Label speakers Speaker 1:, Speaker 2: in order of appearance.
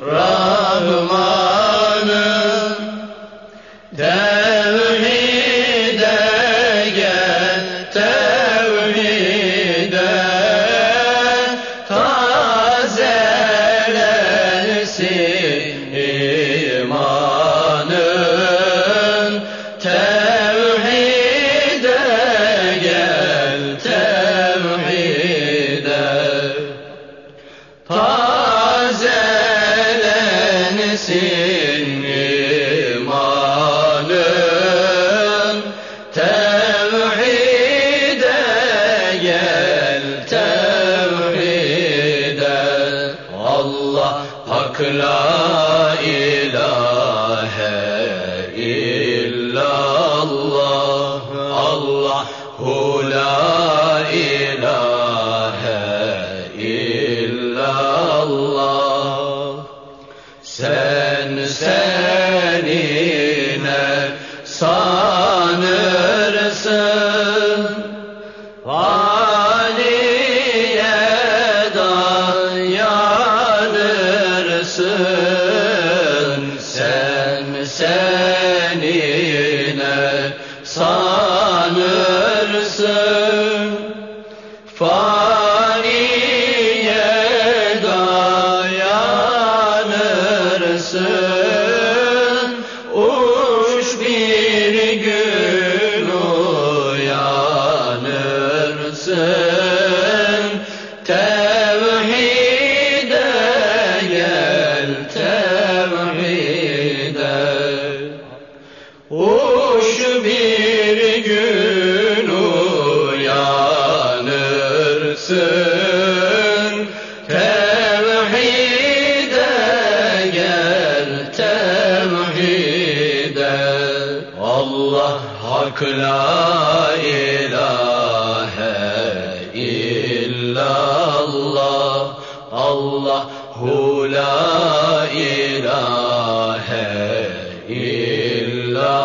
Speaker 1: Rahman. نفسٍ إيمان توحيد التوحيد الله حق لا إله إلا الله الله هو لا senine sanırsın. Faniye dayanırsın. Uç bir gün uyanırsın görsün Tevhide gel tevhide. Allah hak la ilahe illallah. Allahu la ilahe illallah.